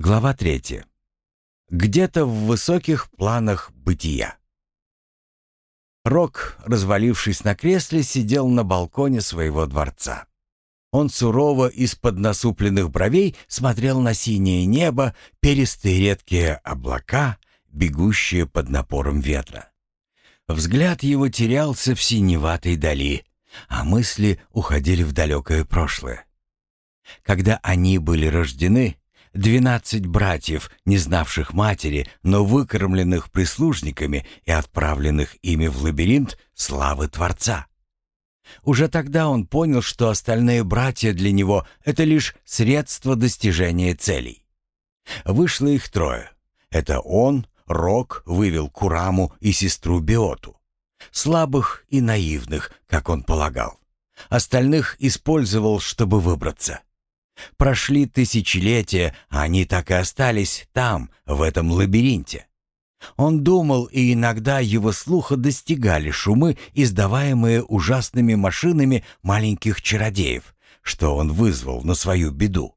Глава третья. Где-то в высоких планах бытия. Рок, развалившись на кресле, сидел на балконе своего дворца. Он сурово из-под насупленных бровей смотрел на синее небо, перистые редкие облака, бегущие под напором ветра. Взгляд его терялся в синеватой дали, а мысли уходили в далекое прошлое. Когда они были рождены, двенадцать братьев, не знавших матери, но выкормленных прислужниками и отправленных ими в лабиринт славы Творца. Уже тогда он понял, что остальные братья для него — это лишь средство достижения целей. Вышло их трое. Это он, Рок, вывел Кураму и сестру Биоту. Слабых и наивных, как он полагал. Остальных использовал, чтобы выбраться. Прошли тысячелетия, они так и остались там, в этом лабиринте. Он думал, и иногда его слуха достигали шумы, издаваемые ужасными машинами маленьких чародеев, что он вызвал на свою беду.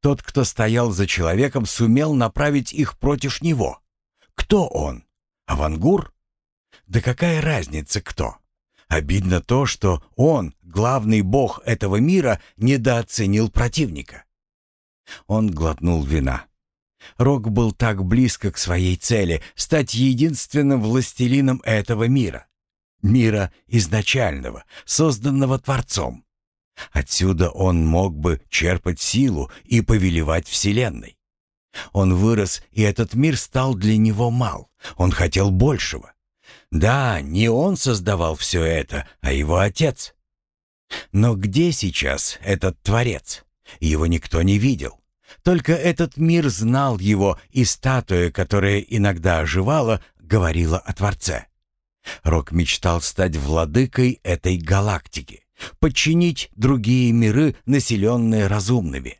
Тот, кто стоял за человеком, сумел направить их против него. Кто он? Авангур? Да какая разница кто? Обидно то, что он, главный бог этого мира, недооценил противника. Он глотнул вина. Рок был так близко к своей цели — стать единственным властелином этого мира. Мира изначального, созданного Творцом. Отсюда он мог бы черпать силу и повелевать Вселенной. Он вырос, и этот мир стал для него мал. Он хотел большего. Да, не он создавал все это, а его отец. Но где сейчас этот Творец? Его никто не видел. Только этот мир знал его, и статуя, которая иногда оживала, говорила о Творце. Рок мечтал стать владыкой этой галактики, подчинить другие миры, населенные разумными.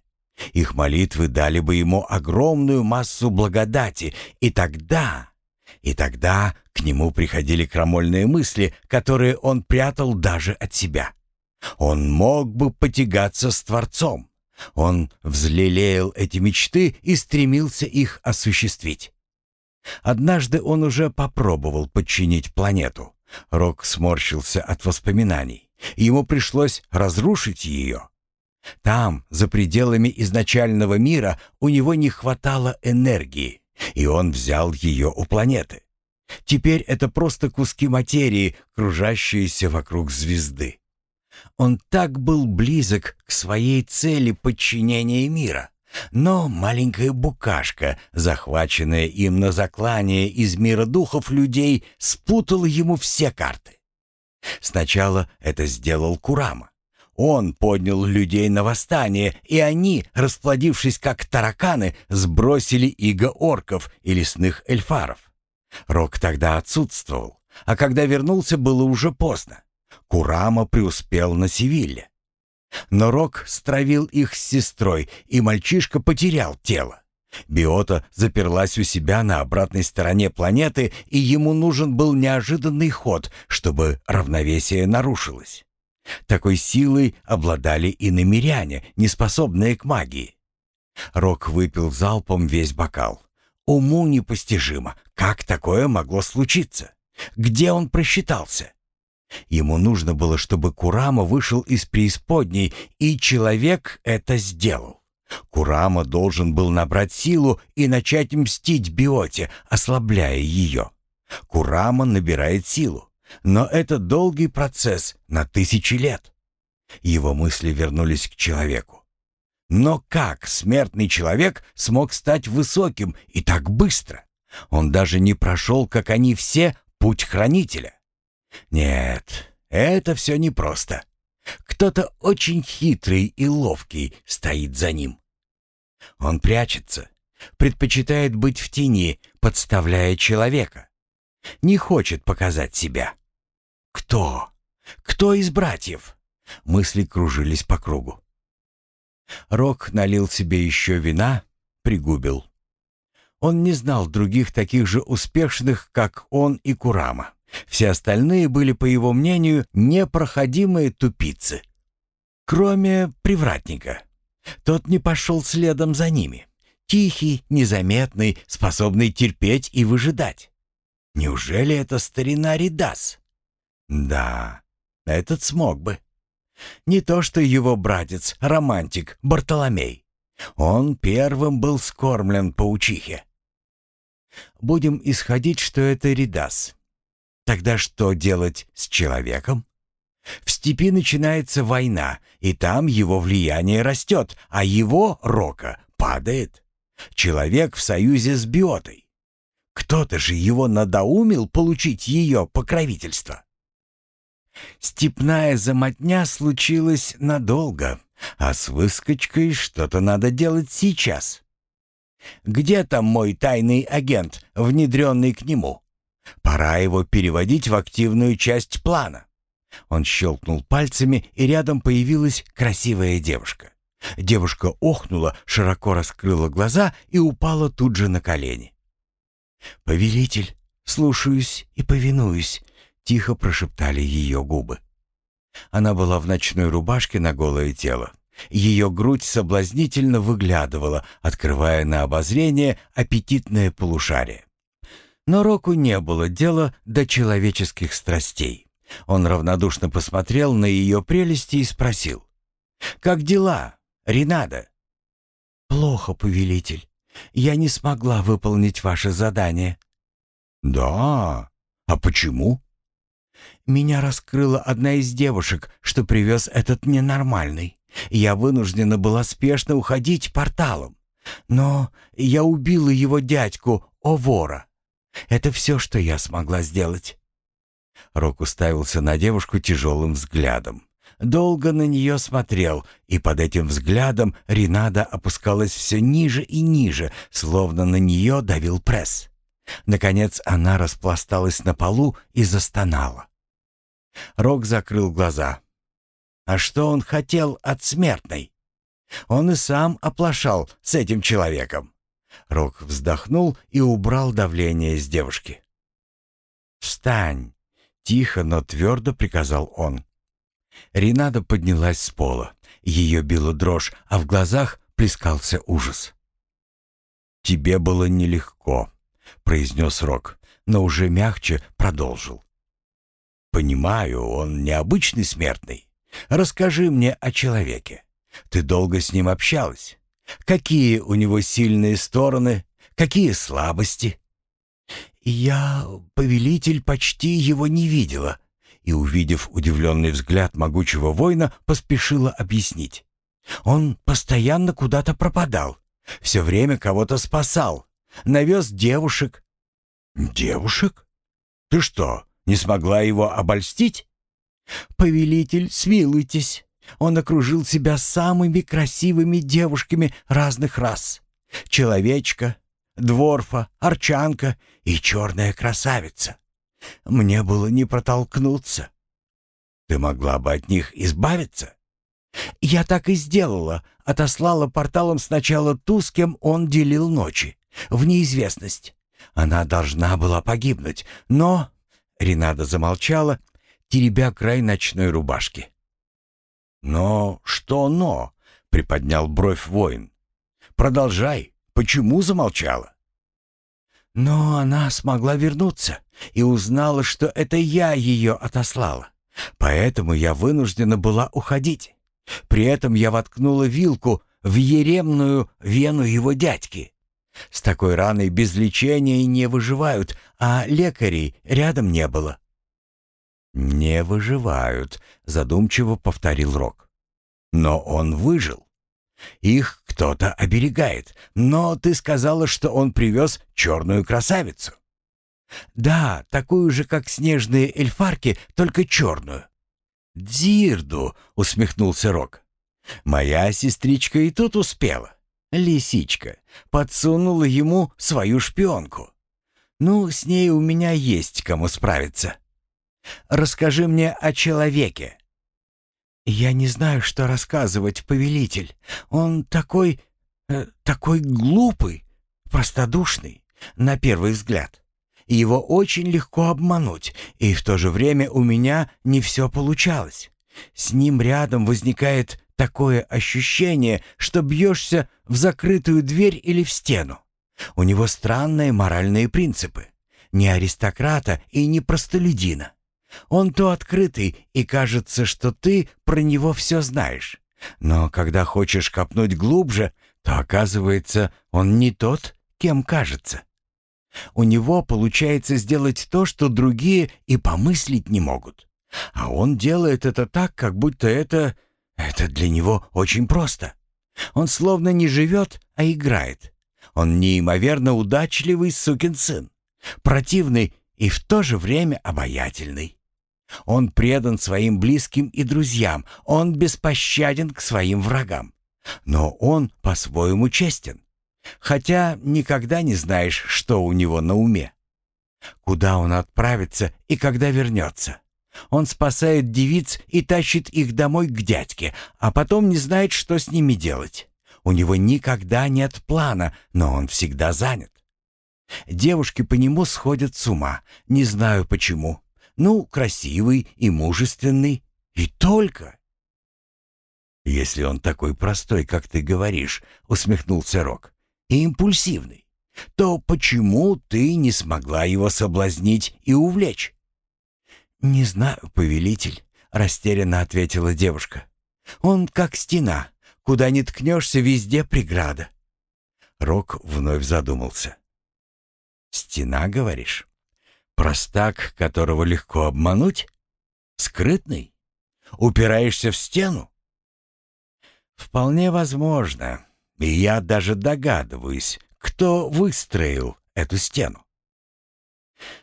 Их молитвы дали бы ему огромную массу благодати, и тогда и тогда к нему приходили крамольные мысли, которые он прятал даже от себя. Он мог бы потягаться с Творцом. Он взлелеял эти мечты и стремился их осуществить. Однажды он уже попробовал подчинить планету. Рок сморщился от воспоминаний. Ему пришлось разрушить ее. Там, за пределами изначального мира, у него не хватало энергии и он взял ее у планеты. Теперь это просто куски материи, кружащиеся вокруг звезды. Он так был близок к своей цели подчинения мира. Но маленькая букашка, захваченная им на заклание из мира духов людей, спутала ему все карты. Сначала это сделал Курама. Он поднял людей на восстание, и они, расплодившись как тараканы, сбросили иго орков и лесных эльфаров. Рок тогда отсутствовал, а когда вернулся, было уже поздно. Курама преуспел на Севилле. Но Рок стравил их с сестрой, и мальчишка потерял тело. Биота заперлась у себя на обратной стороне планеты, и ему нужен был неожиданный ход, чтобы равновесие нарушилось. Такой силой обладали и намеряне, неспособные к магии. Рок выпил залпом весь бокал. Уму непостижимо, как такое могло случиться? Где он просчитался? Ему нужно было, чтобы Курама вышел из преисподней, и человек это сделал. Курама должен был набрать силу и начать мстить Биоте, ослабляя ее. Курама набирает силу. Но это долгий процесс на тысячи лет. Его мысли вернулись к человеку. Но как смертный человек смог стать высоким и так быстро? Он даже не прошел, как они все, путь хранителя. Нет, это все непросто. Кто-то очень хитрый и ловкий стоит за ним. Он прячется, предпочитает быть в тени, подставляя человека. Не хочет показать себя. Кто? Кто из братьев? Мысли кружились по кругу. Рок налил себе еще вина, пригубил. Он не знал других таких же успешных, как он и Курама. Все остальные были, по его мнению, непроходимые тупицы. Кроме привратника. Тот не пошел следом за ними. Тихий, незаметный, способный терпеть и выжидать. Неужели это старина Ридас? Да, этот смог бы. Не то что его братец, романтик Бартоломей. Он первым был скормлен паучихе. Будем исходить, что это Ридас. Тогда что делать с человеком? В степи начинается война, и там его влияние растет, а его, Рока, падает. Человек в союзе с биотой. Кто-то же его надоумил получить ее покровительство. Степная замотня случилась надолго, а с выскочкой что-то надо делать сейчас. Где там мой тайный агент, внедренный к нему? Пора его переводить в активную часть плана. Он щелкнул пальцами, и рядом появилась красивая девушка. Девушка охнула, широко раскрыла глаза и упала тут же на колени. «Повелитель, слушаюсь и повинуюсь», — тихо прошептали ее губы. Она была в ночной рубашке на голое тело. Ее грудь соблазнительно выглядывала, открывая на обозрение аппетитное полушарие. Но Року не было дела до человеческих страстей. Он равнодушно посмотрел на ее прелести и спросил. «Как дела, Ринада?» «Плохо, повелитель. Я не смогла выполнить ваше задание». «Да? А почему?» «Меня раскрыла одна из девушек, что привез этот ненормальный. Я вынуждена была спешно уходить порталом. Но я убила его дядьку, Овора. Это все, что я смогла сделать». Рок уставился на девушку тяжелым взглядом. Долго на нее смотрел, и под этим взглядом Ринада опускалась все ниже и ниже, словно на нее давил пресс. Наконец она распласталась на полу и застонала. Рок закрыл глаза. А что он хотел от смертной? Он и сам оплошал с этим человеком. Рок вздохнул и убрал давление с девушки. «Встань!» — тихо, но твердо приказал он. Ринада поднялась с пола. Ее била дрожь, а в глазах плескался ужас. «Тебе было нелегко», — произнес Рок, но уже мягче продолжил. «Понимаю, он необычный смертный. Расскажи мне о человеке. Ты долго с ним общалась. Какие у него сильные стороны, какие слабости?» «Я, повелитель, почти его не видела», и, увидев удивленный взгляд могучего воина, поспешила объяснить. «Он постоянно куда-то пропадал, все время кого-то спасал, навез девушек». «Девушек? Ты что, не смогла его обольстить?» «Повелитель, смилуйтесь, он окружил себя самыми красивыми девушками разных рас. Человечка, дворфа, арчанка и черная красавица. Мне было не протолкнуться. Ты могла бы от них избавиться? Я так и сделала. Отослала порталом сначала ту, с кем он делил ночи. В неизвестность. Она должна была погибнуть. Но... Ренада замолчала, теребя край ночной рубашки. «Но что «но»?» — приподнял бровь воин. «Продолжай. Почему замолчала?» Но она смогла вернуться и узнала, что это я ее отослала. Поэтому я вынуждена была уходить. При этом я воткнула вилку в еремную вену его дядьки. С такой раной без лечения не выживают, а лекарей рядом не было. «Не выживают», — задумчиво повторил Рок. «Но он выжил. Их кто-то оберегает, но ты сказала, что он привез черную красавицу. Да, такую же, как снежные эльфарки, только черную. Дзирду, усмехнулся Рок. Моя сестричка и тут успела. Лисичка подсунула ему свою шпионку. Ну, с ней у меня есть кому справиться. Расскажи мне о человеке. «Я не знаю, что рассказывать, повелитель. Он такой... Э, такой глупый, простодушный, на первый взгляд. Его очень легко обмануть, и в то же время у меня не все получалось. С ним рядом возникает такое ощущение, что бьешься в закрытую дверь или в стену. У него странные моральные принципы. Не аристократа и не простолюдина. Он то открытый, и кажется, что ты про него все знаешь. Но когда хочешь копнуть глубже, то оказывается, он не тот, кем кажется. У него получается сделать то, что другие и помыслить не могут. А он делает это так, как будто это... это для него очень просто. Он словно не живет, а играет. Он неимоверно удачливый сукин сын. Противный и в то же время обаятельный. Он предан своим близким и друзьям, он беспощаден к своим врагам. Но он по-своему честен. Хотя никогда не знаешь, что у него на уме. Куда он отправится и когда вернется. Он спасает девиц и тащит их домой к дядьке, а потом не знает, что с ними делать. У него никогда нет плана, но он всегда занят. Девушки по нему сходят с ума, не знаю почему. Ну, красивый и мужественный. И только. «Если он такой простой, как ты говоришь», — усмехнулся Рок, — «и импульсивный, то почему ты не смогла его соблазнить и увлечь?» «Не знаю, повелитель», — растерянно ответила девушка. «Он как стена. Куда ни ткнешься, везде преграда». Рок вновь задумался. «Стена, говоришь? Простак, которого легко обмануть? Скрытный? Упираешься в стену?» «Вполне возможно. И я даже догадываюсь, кто выстроил эту стену.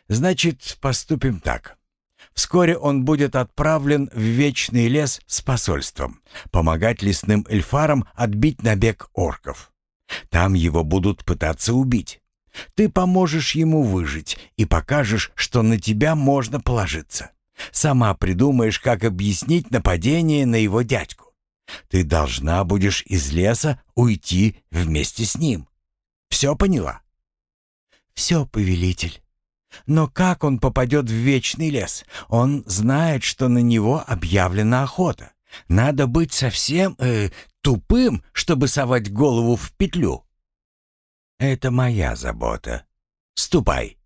Значит, поступим так. Вскоре он будет отправлен в Вечный лес с посольством, помогать лесным эльфарам отбить набег орков. Там его будут пытаться убить. Ты поможешь ему выжить и покажешь, что на тебя можно положиться. Сама придумаешь, как объяснить нападение на его дядьку. Ты должна будешь из леса уйти вместе с ним. Все поняла? Все, повелитель. Но как он попадет в вечный лес? Он знает, что на него объявлена охота. Надо быть совсем э, тупым, чтобы совать голову в петлю. Это моя забота. Ступай.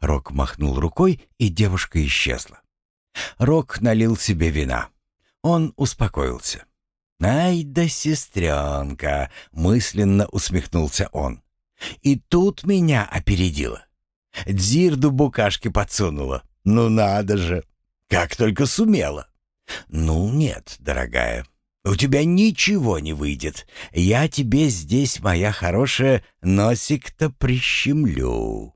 Рок махнул рукой, и девушка исчезла. Рок налил себе вина. Он успокоился. «Ай да сестренка!» — мысленно усмехнулся он. «И тут меня опередила. Дзирду букашки подсунула. Ну надо же! Как только сумела. Ну нет, дорогая, у тебя ничего не выйдет. Я тебе здесь, моя хорошая, носик-то прищемлю.